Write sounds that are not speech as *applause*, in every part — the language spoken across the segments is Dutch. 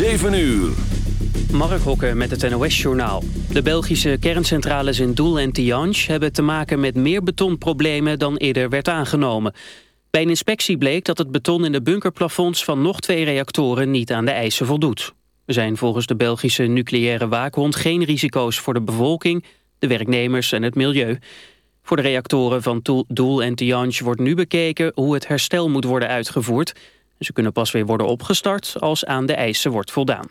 7 uur. Mark Hokke met het NOS-journaal. De Belgische kerncentrales in Doel en Tihange hebben te maken met meer betonproblemen dan eerder werd aangenomen. Bij een inspectie bleek dat het beton in de bunkerplafonds van nog twee reactoren niet aan de eisen voldoet. Er zijn volgens de Belgische nucleaire waakhond geen risico's voor de bevolking, de werknemers en het milieu. Voor de reactoren van Doel en Tihange wordt nu bekeken hoe het herstel moet worden uitgevoerd. Ze kunnen pas weer worden opgestart als aan de eisen wordt voldaan.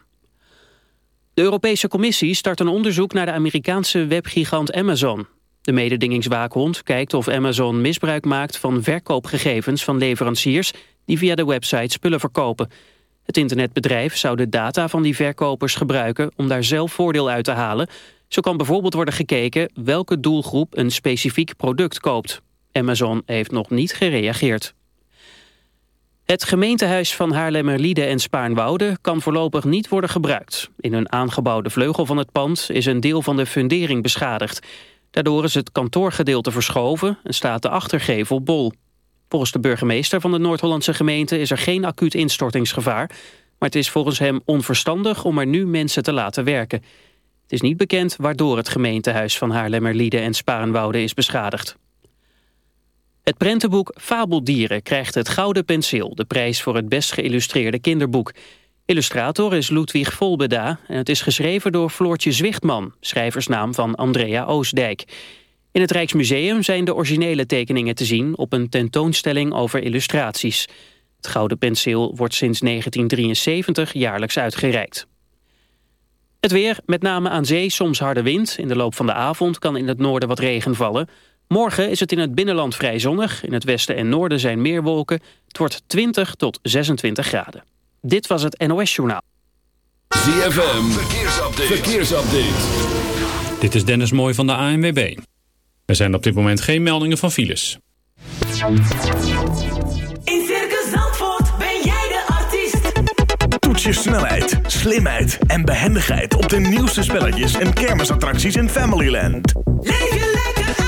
De Europese Commissie start een onderzoek naar de Amerikaanse webgigant Amazon. De mededingingswaakhond kijkt of Amazon misbruik maakt van verkoopgegevens van leveranciers die via de website spullen verkopen. Het internetbedrijf zou de data van die verkopers gebruiken om daar zelf voordeel uit te halen. Zo kan bijvoorbeeld worden gekeken welke doelgroep een specifiek product koopt. Amazon heeft nog niet gereageerd. Het gemeentehuis van Haarlemmerliede en Spaarnwoude kan voorlopig niet worden gebruikt. In een aangebouwde vleugel van het pand is een deel van de fundering beschadigd. Daardoor is het kantoorgedeelte verschoven en staat de achtergevel bol. Volgens de burgemeester van de Noord-Hollandse gemeente is er geen acuut instortingsgevaar. Maar het is volgens hem onverstandig om er nu mensen te laten werken. Het is niet bekend waardoor het gemeentehuis van Haarlemmerliede en Sparenwoude is beschadigd. Het prentenboek Fabeldieren krijgt het Gouden Penseel... de prijs voor het best geïllustreerde kinderboek. Illustrator is Ludwig Volbeda en het is geschreven door Floortje Zwichtman... schrijversnaam van Andrea Oosdijk. In het Rijksmuseum zijn de originele tekeningen te zien... op een tentoonstelling over illustraties. Het Gouden Penseel wordt sinds 1973 jaarlijks uitgereikt. Het weer, met name aan zee, soms harde wind. In de loop van de avond kan in het noorden wat regen vallen... Morgen is het in het binnenland vrij zonnig. In het westen en noorden zijn meer wolken. Het wordt 20 tot 26 graden. Dit was het NOS Journaal. ZFM, verkeersupdate. verkeersupdate. Dit is Dennis Mooij van de ANWB. Er zijn op dit moment geen meldingen van files. In Circus Zandvoort ben jij de artiest. Toets je snelheid, slimheid en behendigheid... op de nieuwste spelletjes en kermisattracties in Familyland. Leef je lekker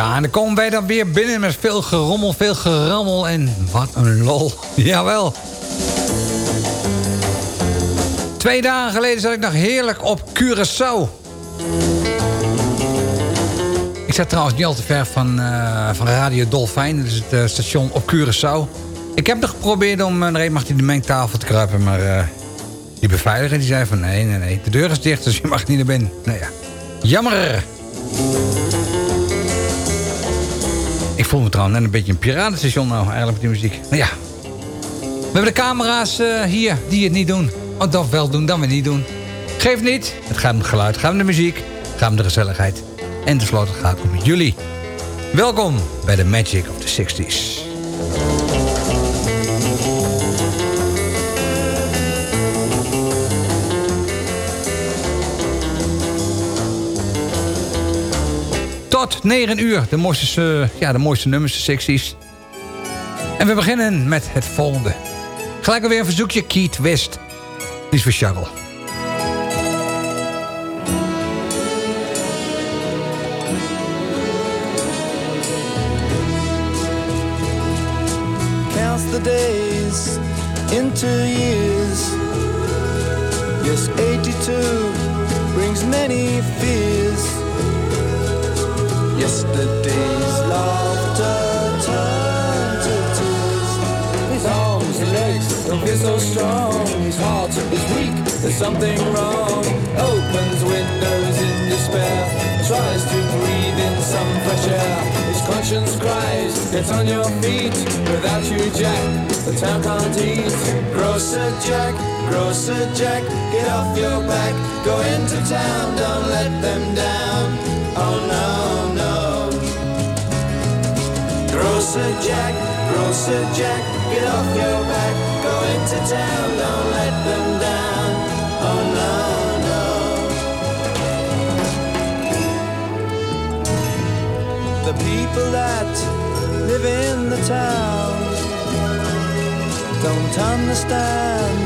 Ja, en dan komen wij dan weer binnen met veel gerommel, veel gerammel en wat een lol. *laughs* Jawel. Twee dagen geleden zat ik nog heerlijk op Curaçao. Ik zit trouwens niet al te ver van, eh, van Radio Dolfijn. Dat is het eh, station op Curaçao. Ik heb nog geprobeerd om uh, er mag in de mengtafel te kruipen, maar die beveiliger die zei van nee, nee, nee. De deur is dicht, dus je mag niet naar binnen. Nou ja, jammer. Voel me trouwens een beetje een piratenstation nou, eigenlijk met die muziek. Nou ja, we hebben de camera's hier die het niet doen. Of dat wel doen, dan weer niet doen. Geef niet, het gaat om het geluid, het gaat om de muziek, het gaat om de gezelligheid. En tenslotte gaat het om jullie. Welkom bij de Magic of the 60s. Tot 9 uur, de mooiste, ja, de mooiste nummers, de 60s. En we beginnen met het volgende. Gelijk alweer een verzoekje, Keith West. Die is voor Charles. the days into years. Yes, 82 brings many fears. Yesterday's laughter turned to tears. His arms and legs don't feel so strong. His heart is weak, there's something wrong. Opens windows in despair, tries to breathe in some fresh air His conscience cries, get on your feet. Without you, Jack, the town can't eat. Grocer Jack, grocer Jack, get off your back. Go into town, don't let them down. Oh no. Grocer Jack, grocer Jack, get off your back. Go into town, don't let them down. Oh no. No. The people that live in the town don't understand.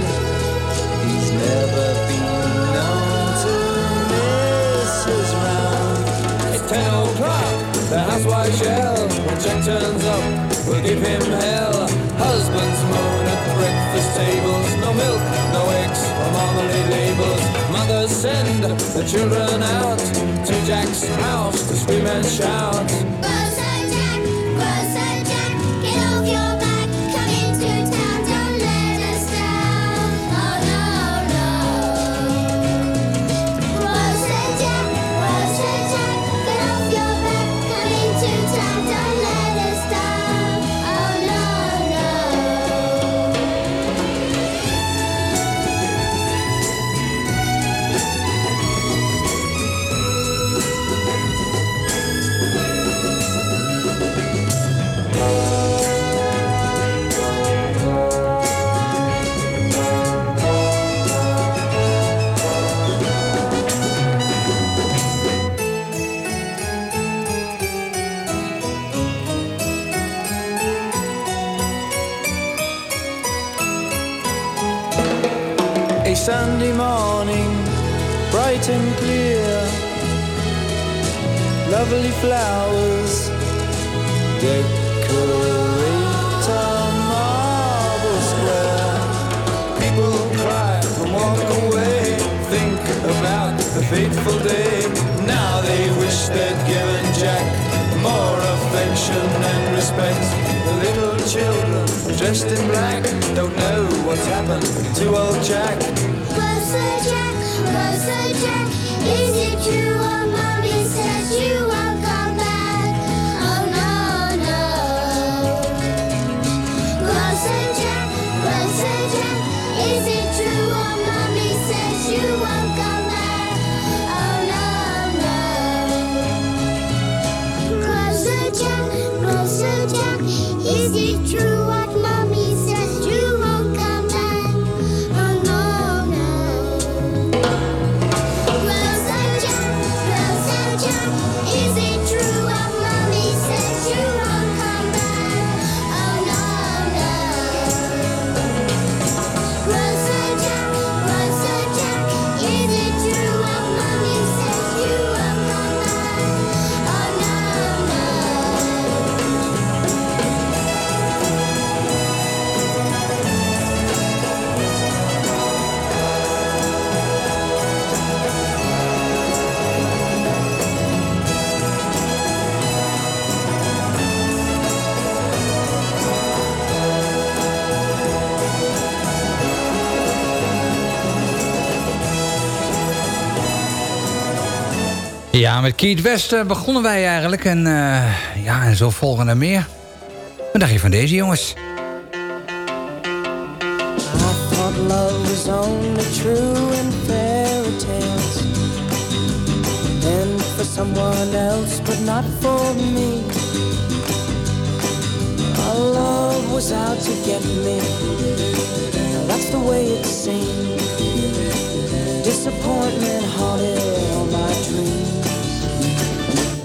He's never been known turns up, we'll give him hell. Husbands moan at breakfast tables, no milk, no eggs, or marmalade labels. Mothers send the children out to Jack's house to scream and shout. Met Keith West begonnen wij eigenlijk. En eh, ja, en zo volgen er meer. Wat dacht je van deze jongens? Someone else, but not for me. Our love was out to get me. That's the way it seemed. Disappointment haunted all my dreams.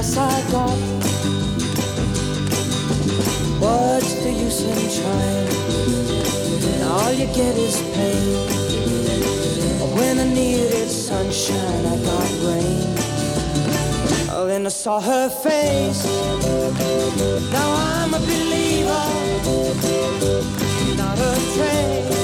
I got. What's the use in trying? All you get is pain. When I needed sunshine, I got rain. Oh, then I saw her face. Now I'm a believer. Not a trace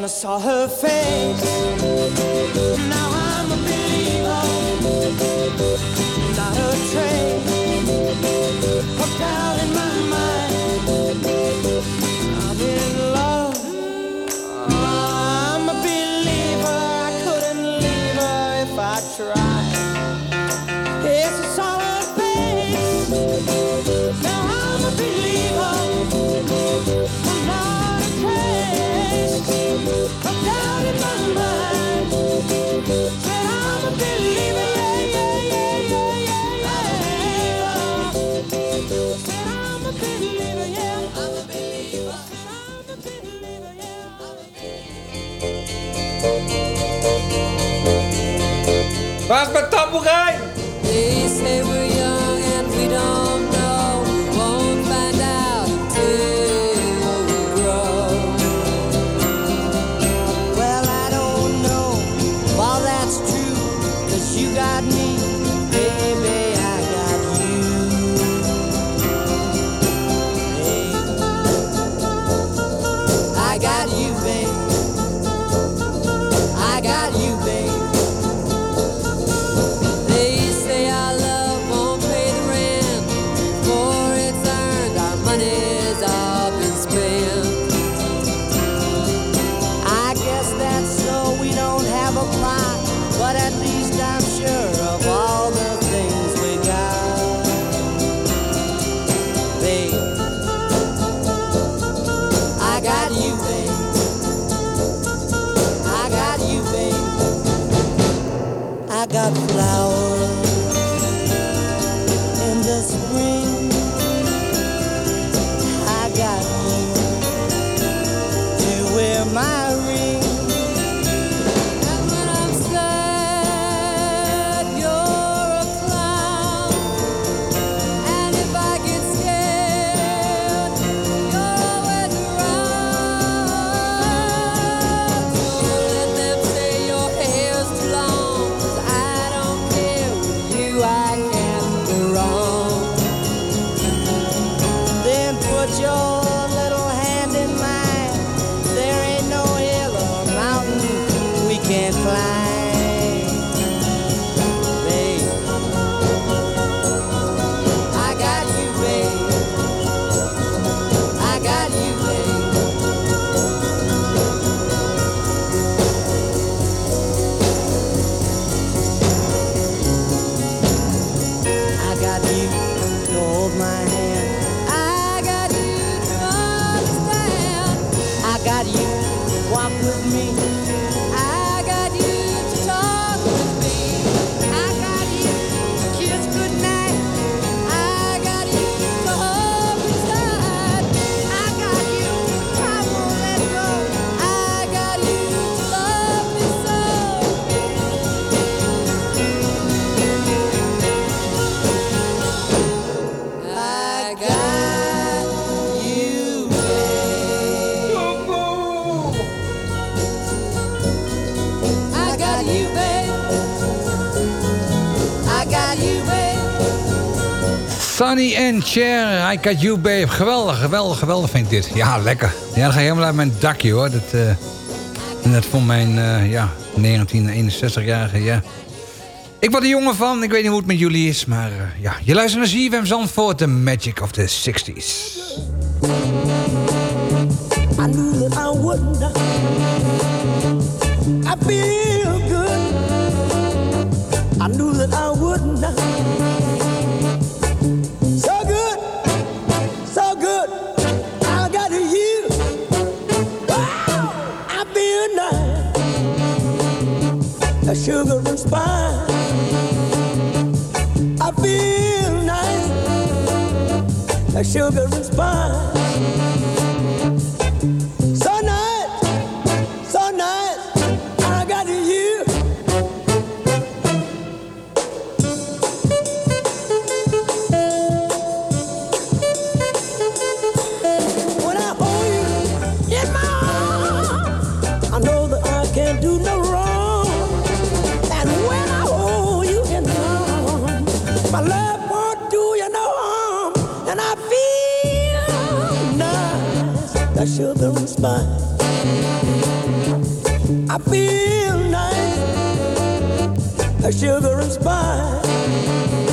Then I saw her face. Now I'm a believer. Waar is mijn tamboerijn? En and Cher, I Got You Babe. Geweldig, geweldig, geweldig vind ik dit. Ja, lekker. Ja, dan ga helemaal uit mijn dakje hoor. Dat, eh, uh, dat vond mijn eh, ja, 1961-jarige, ja. Ik word er jongen van, ik weet niet hoe het met jullie is. Maar uh, ja, je luistert naar ZFM Zandvoort, The Magic of the 60s. I I sugar and spice. children's mind. I feel nice, a sugar and spice.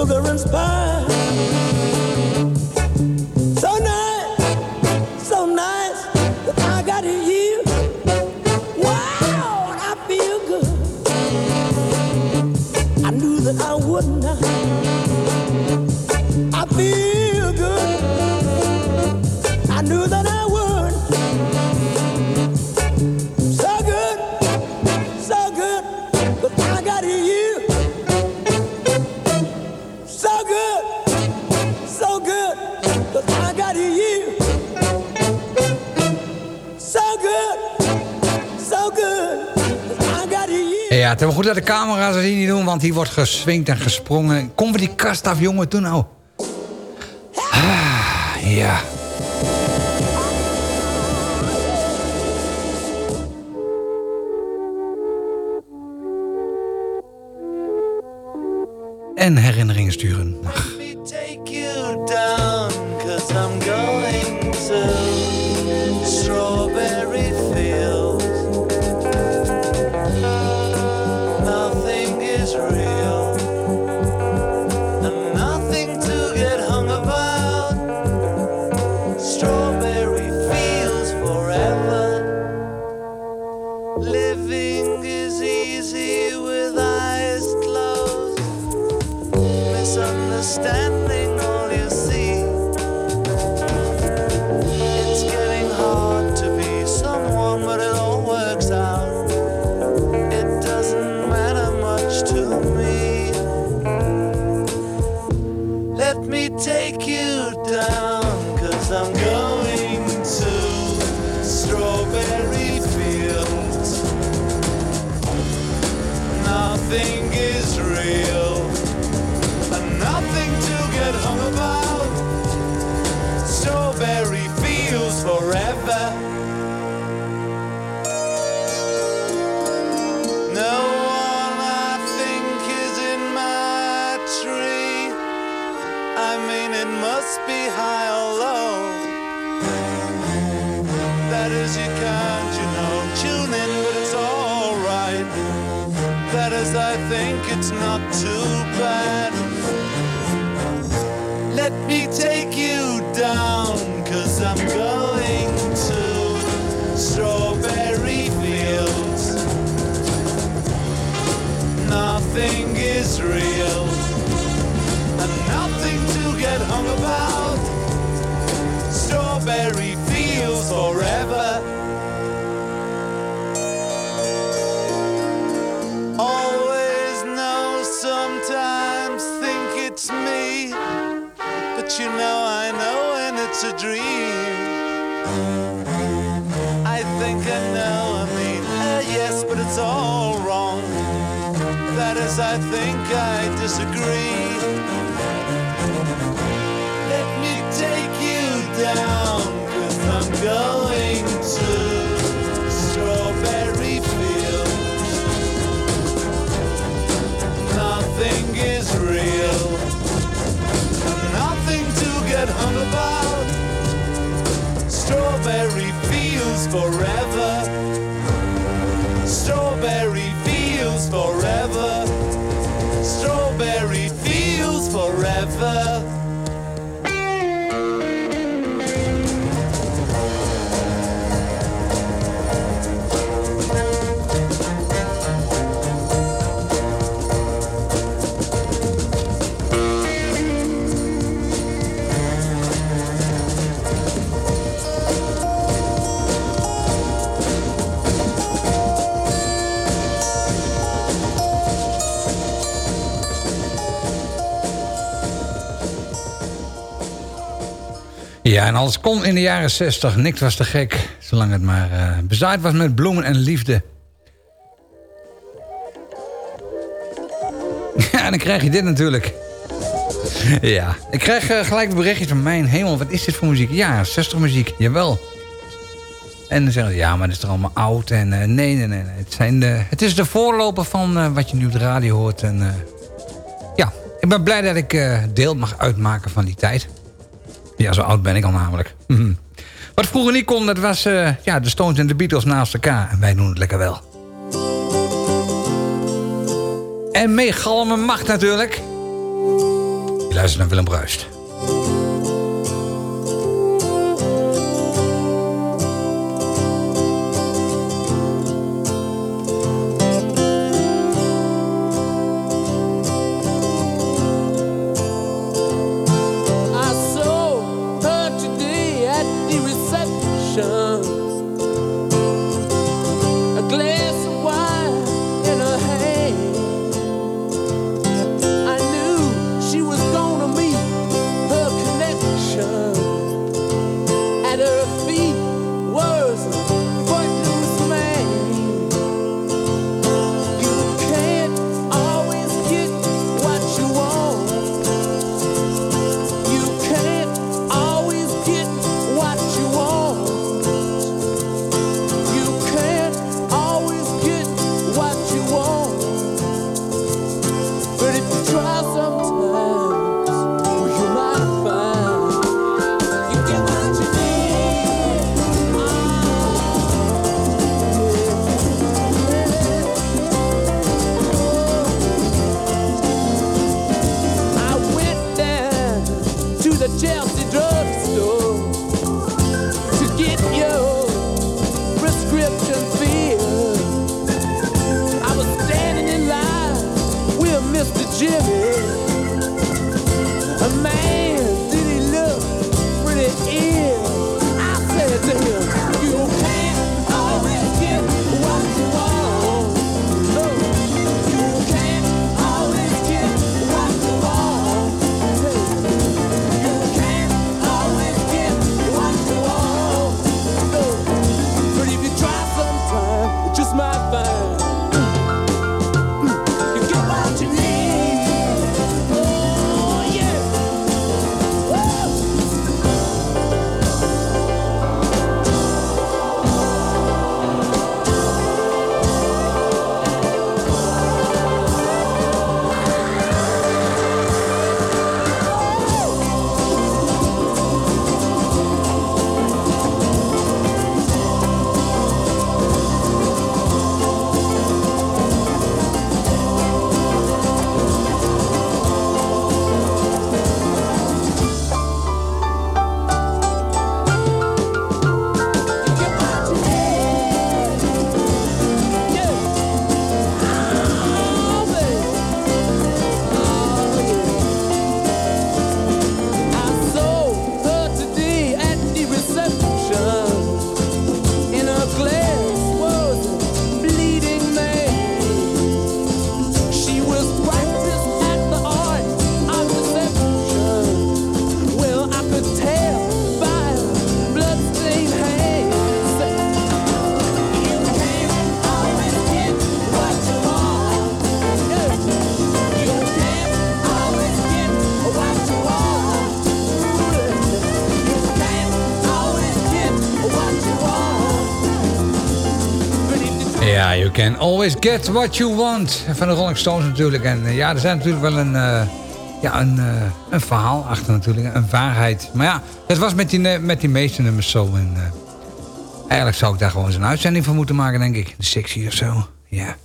and pie. dat de camera's ze hier niet doen, want hier wordt geswingd en gesprongen. Kom van die kast af, jongen, toen nou. Ah, ja. En herinneringen sturen. Ach. Think I disagree. Let me take you down, cause I'm going to Strawberry Fields. Nothing is real, nothing to get hung about. Strawberry fields forever. Ja, en alles kon in de jaren 60. Niks was te gek, zolang het maar eh bezaaid was met bloemen en liefde. *laughs* Ja, dan krijg je dit natuurlijk. Ja, ik krijg eh, gelijk een berichtje van mijn hemel. Wat is dit voor muziek? Ja, 60 muziek, jawel. En dan zeggen ze, ja, maar dat is toch allemaal oud. En eh, nee, nee, nee. Het, zijn de, het is de voorloper van wat je nu op de radio hoort. En ja, ik ben blij dat ik deel mag uitmaken van die tijd. Ja, zo oud ben ik al namelijk. Mhm. Wat vroeger niet kon, dat was eh, ja, de Stones en de Beatles naast elkaar. En wij doen het lekker wel. En meegalmen mag natuurlijk. Je luistert naar Willem Bruist. You can always get what you want. Van de Rolling Stones natuurlijk. En eh, ja, er zijn natuurlijk wel een, eh, ja, een, eh, een verhaal achter natuurlijk. Een waarheid. Maar ja, het was met die, met die meeste nummers zo. En, eigenlijk zou ik daar gewoon eens een uitzending van moeten maken, denk ik. De sexy of zo. Ja.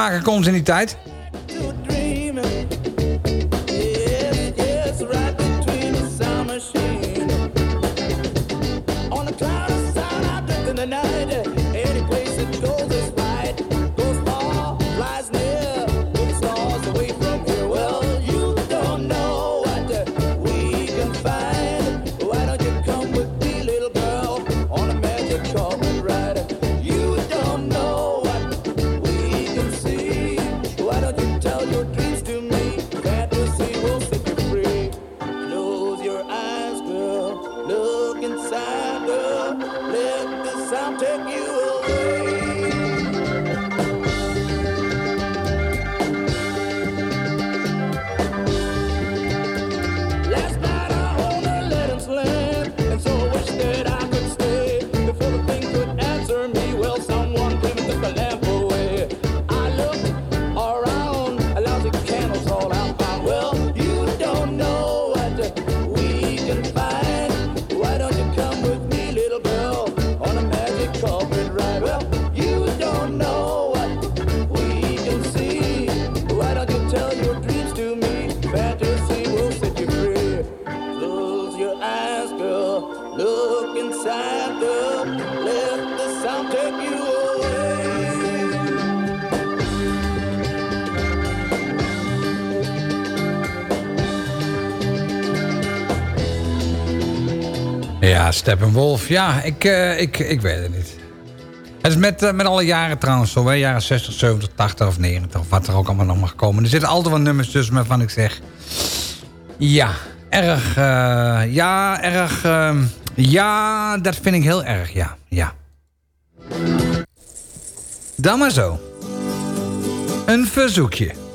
Maken komt in die tijd. Ja, Steppenwolf. Ja, ik, eh, ik, ik weet het niet. Het is met, eh, met alle jaren trouwens zo, jaren 60, 70, 80 of 90, of wat er ook allemaal nog mag komen. Er zitten altijd wel nummers tussen waarvan ik zeg... Ja, erg, eh, ja, erg, ehm, ja, dat vind ik heel erg, ja, ja. Dan maar zo. Een verzoekje.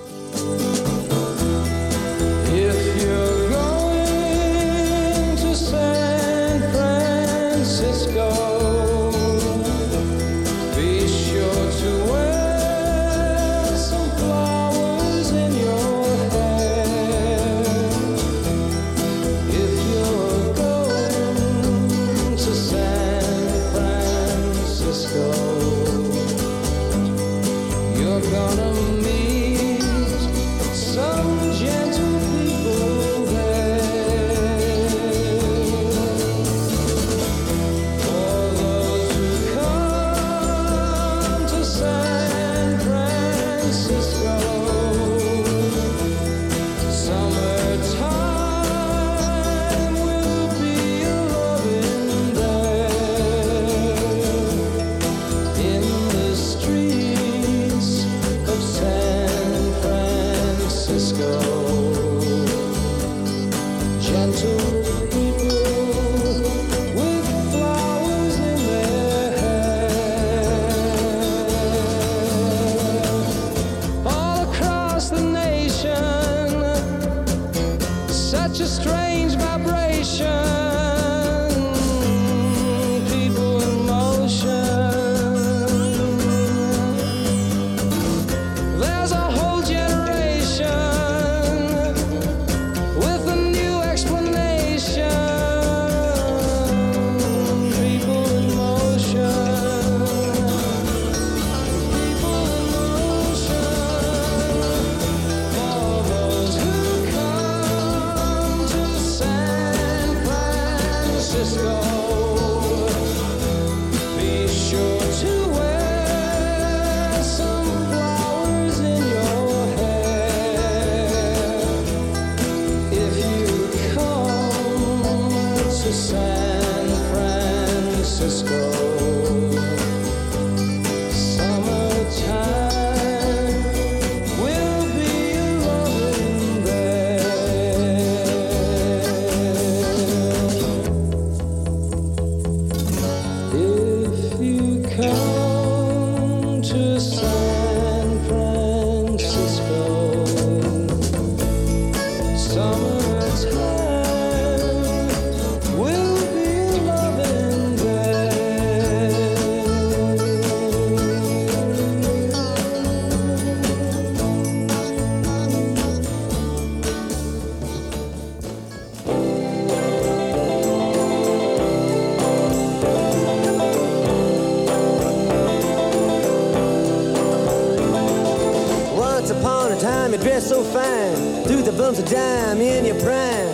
dress so fine, do the bumps of dime in your prime.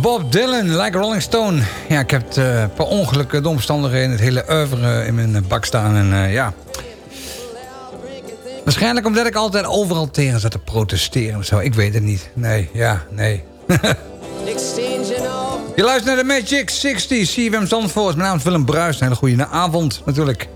Bob Dylan, Like Rolling Stone. Ja, ik heb een uh, per ongeluk de omstandigheden... het hele oeuvre in mijn bak staan. En eh, ja... Waarschijnlijk omdat ik altijd overal tegen zat te protesteren of zo. Ik weet het niet. Nee, ja, nee. *laughs* Je luistert naar de Magic 60, CFM Zandvoort. Mijn naam is Willem Bruis. Een hele goede avond natuurlijk.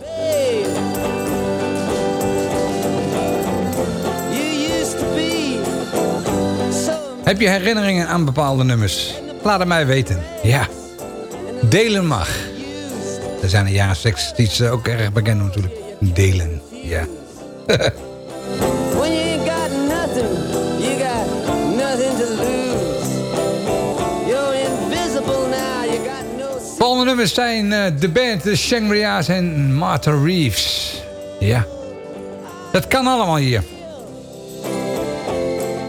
Heb je herinneringen aan bepaalde nummers? Laat het mij weten. Ja. Delen mag. Er zijn een jaar seks iets ook erg bekend natuurlijk. Delen, ja. Volgende nummers zijn uh, de band, de Shangri-La's en Martha Reeves. Ja. Dat kan allemaal hier.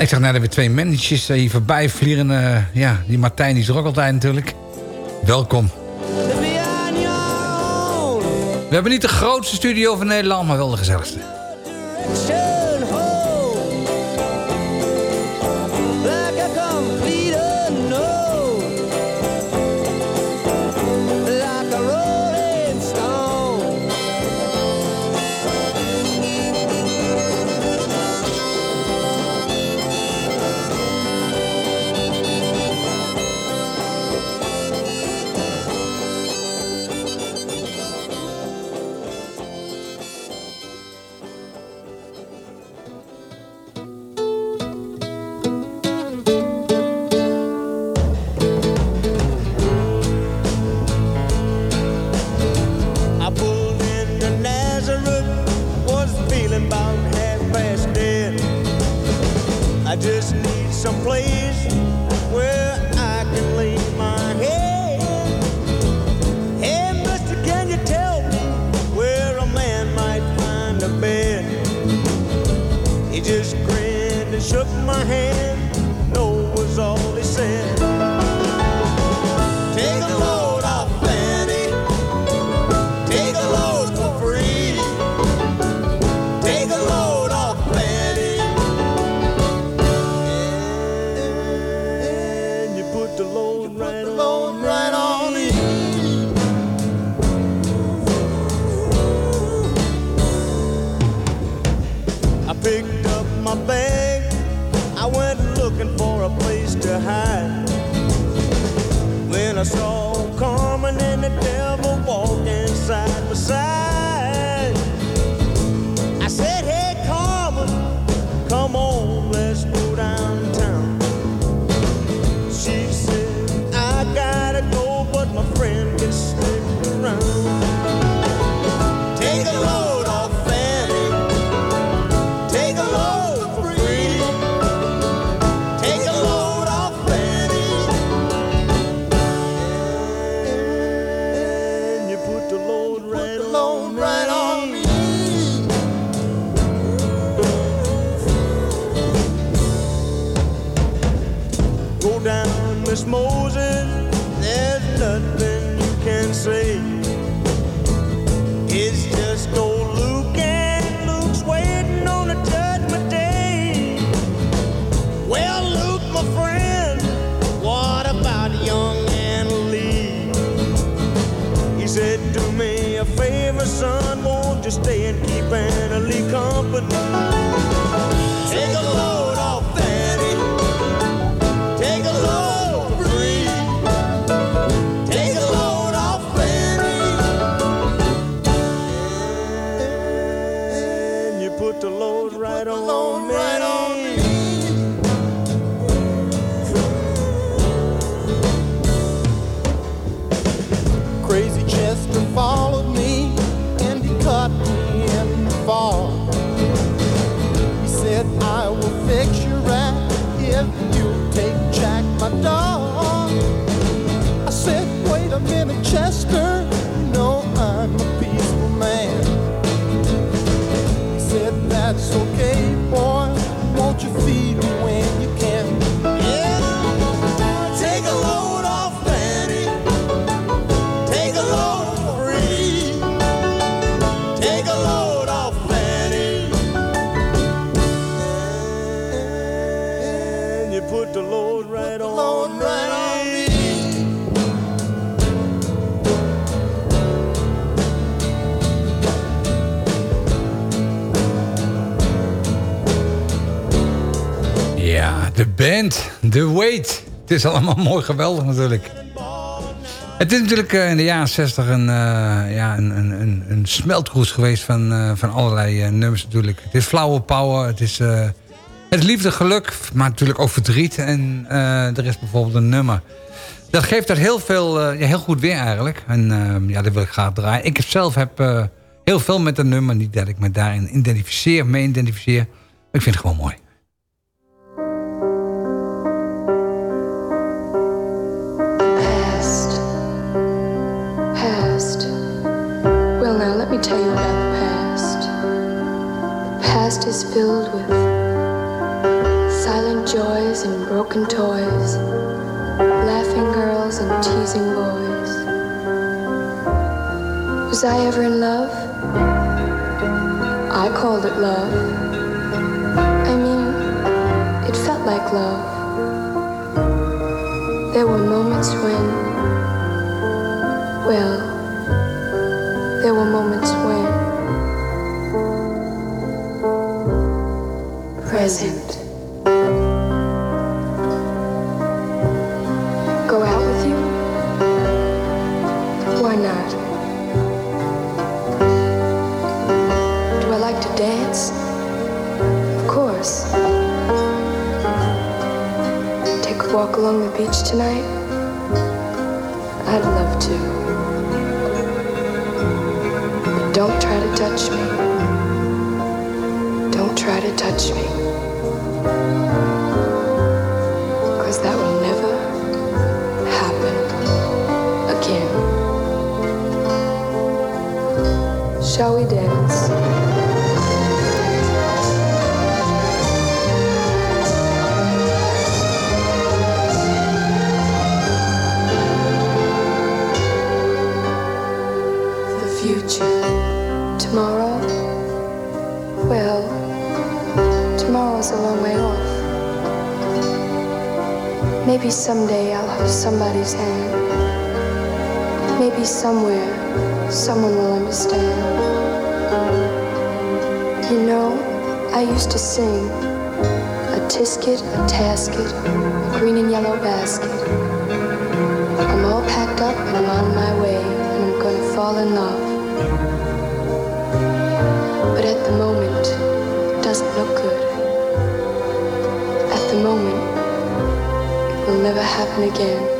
Ik zag net weer twee mannetjes eh, hier voorbij vliegen. Eh, ja, die Martijn is er altijd natuurlijk. Welkom. We hebben niet de grootste studio van Nederland, maar wel de gezelligste. De weight. Het is allemaal *laughs* mooi geweldig natuurlijk. Het is natuurlijk eh, in de jaren 60 een, uh, ja, een, een, een, smeltkroes geweest van, eh, van allerlei uh, nummers natuurlijk. Het is flauwe power, het is het liefde geluk, maar natuurlijk ook verdriet. En er is bijvoorbeeld een nummer. Dat geeft er heel, veel, heel goed weer eigenlijk. En ja, dat wil ik graag draaien. Ik zelf heb heel veel met dat nummer. Niet dat ik me daarin identificeer, mee identificeer. Maar ik vind het gewoon mooi. tell you about the past. The past is filled with silent joys and broken toys, laughing girls and teasing boys. Was I ever in love? I called it love. I mean, it felt like love. There were moments when, well, there were moments. Present. Go out with you? Why not? Do I like to dance? Of course. Take a walk along the beach tonight? I'd love to. But don't try to touch me. Try to touch me. Because that will never happen again. Shall we dance? Maybe someday I'll hold somebody's hand. Maybe somewhere someone will understand. You know, I used to sing a tisket, a tasket, a green and yellow basket. I'm all packed up and I'm on my way, and I'm gonna fall in love. But at the moment, it doesn't look good. At the moment, will never happen again.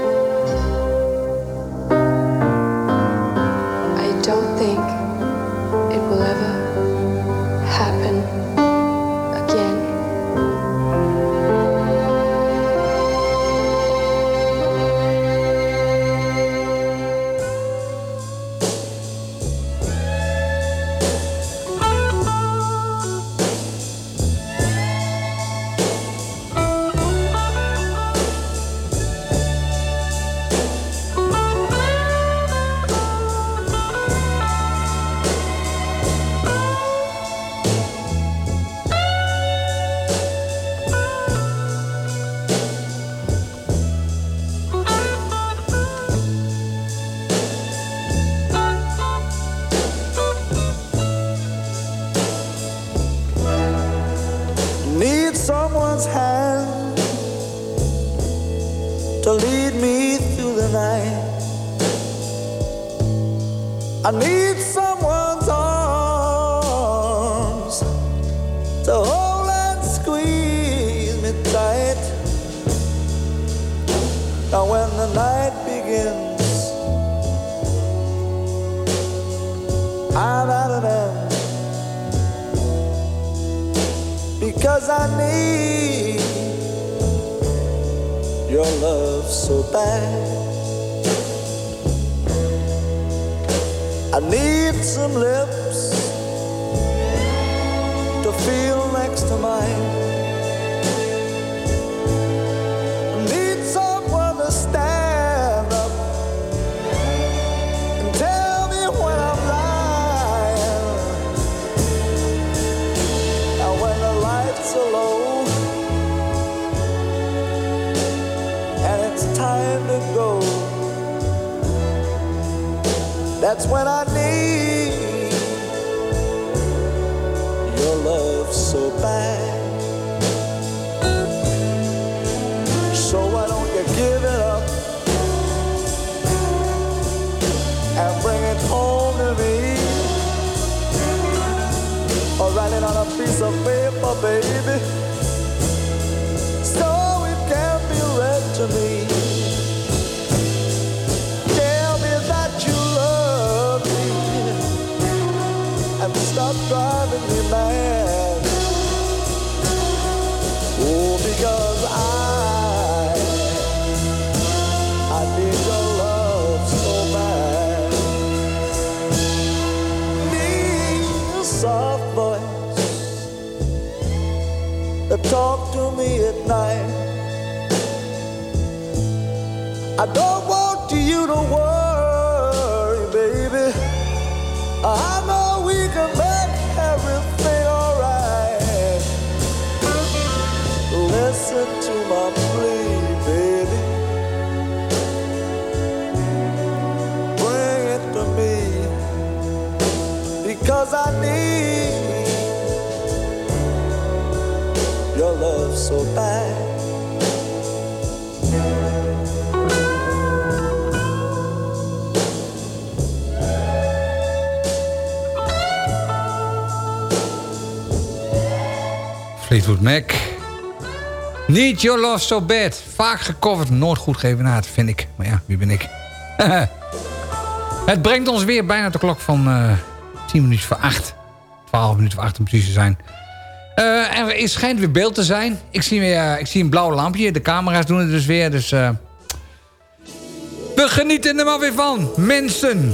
I don't want you to worry, baby. I know we can make everything alright. Listen to my plea, baby. Bring it to me because I need your love so bad. Fleetwood Mac. Need Your Love So Bad. Vaak gecoverd, nooit goed gegeven na vind ik. Maar ja, wie ben ik? *laughs* Het brengt ons weer bijna de klok van eh 10 minuten voor 8. 12 minuten voor 8 om precies te zijn. Eh, er is, schijnt weer beeld te zijn. Ik zie, weer, eh, ik zie een blauw lampje. De camera's doen het dus weer. Dus we genieten er maar weer van. Mensen.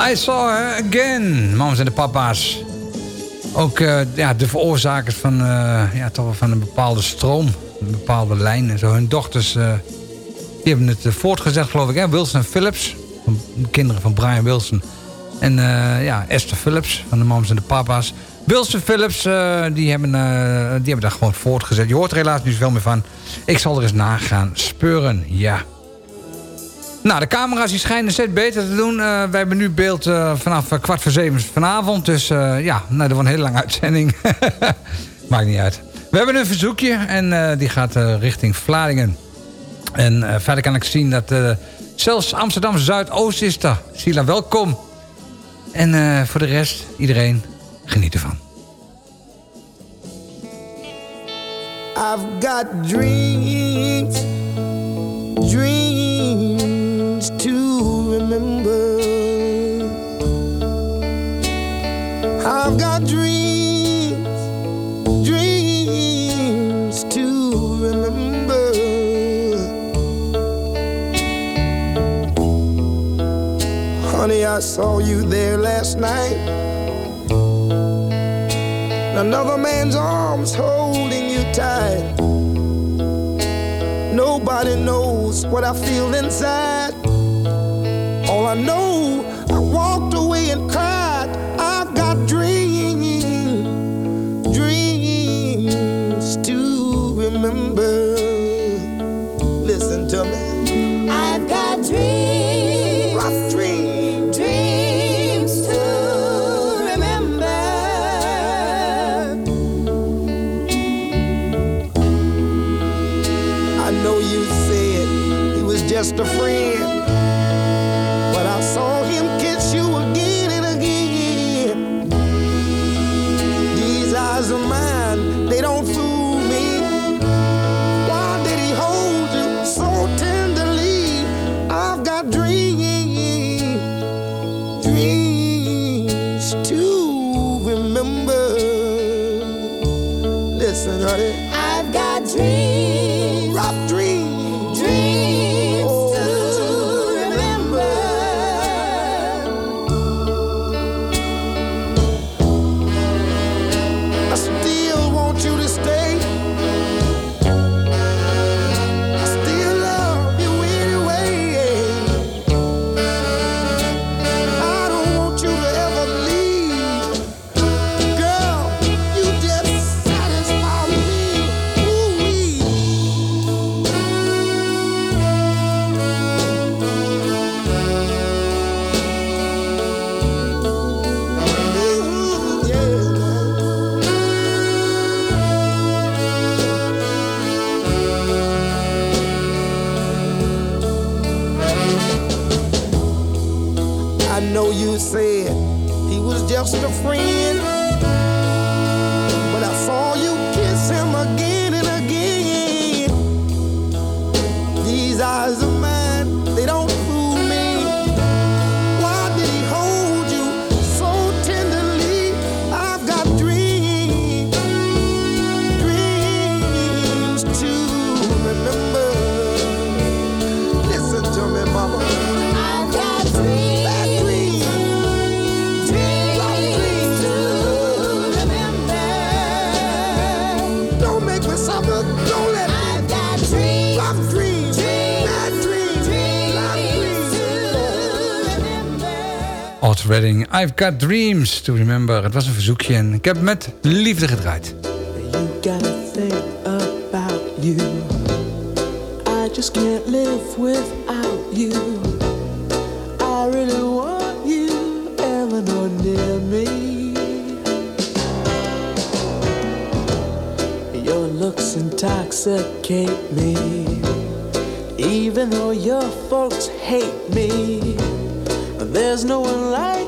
I saw her again, mams en de papa's. Ook eh, ja, de veroorzakers van, eh, ja, toch van een bepaalde stroom, een bepaalde lijn en zo. Hun dochters, eh, die hebben het voortgezet geloof ik, hè? Wilson Phillips, van de kinderen van Brian Wilson. En ja, Esther Phillips van de mams en de papa's. Wilson Phillips, die, hebben, die hebben daar gewoon voortgezet. Je hoort er helaas niet zoveel meer van. Ik zal er eens nagaan speuren, ja. Nou, de camera's die schijnen steeds beter te doen. Uh, wij hebben nu beeld uh, vanaf uh, kwart voor zeven vanavond. Dus ja, nou, dat wordt een hele lange *laughs* uitzending. *laughs* Maakt niet uit. We hebben een verzoekje en die gaat richting Vlaardingen. En verder kan ik zien dat zelfs Amsterdam Zuidoost is daar. Sila, welkom. En voor de rest, iedereen, geniet ervan. I've got dreams, dreams remember. I've got dreams, dreams to remember. Honey, I saw you there last night. Another man's arms holding you tight. Nobody knows what I feel inside. I know I walked away and cried. I've got dreams, dreams to remember. Listen to me. I've got dreams. Rough dreams. Dreams to remember. I know you said he was just a friend Redding. I've got dreams to remember. Het was een verzoekje en ik heb met liefde gedraaid. You gotta think about you. I just can't live without you. I really want you ever no near me. Your looks intoxicate me. Even though your folks hate me. there's no one like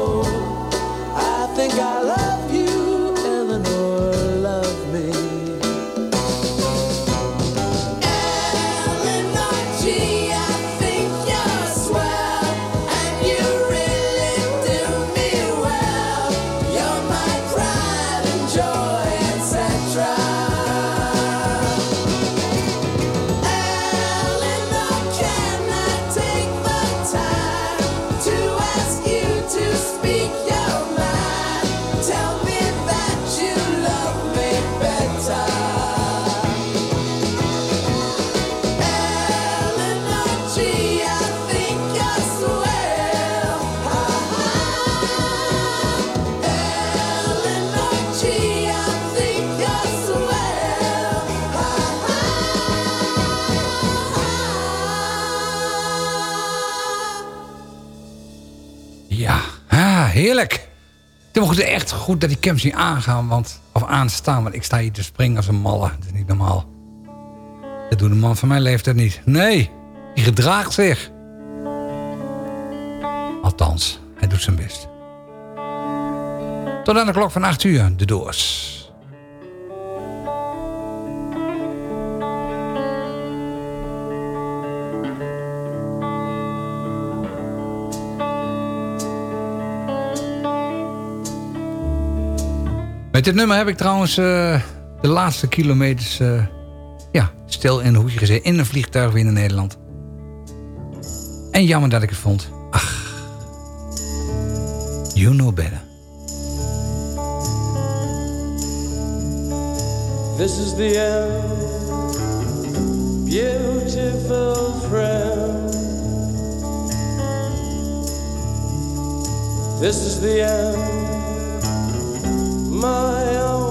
goed dat die cams niet aangaan, want, of aanstaan. Want ik sta hier te springen als een malle. Dat is niet normaal. Dat doet een man van mijn leeftijd niet. Nee, die gedraagt zich. Althans, hij doet zijn best. Tot aan de klok van 8 uur, de doors. Met dit nummer heb ik trouwens eh, de laatste kilometers eh, ja, stil in een hoekje gezeten. In een vliegtuig weer naar Nederland. En jammer dat ik het vond. Ach. You know better. This is the end, beautiful friend. This is the end, my only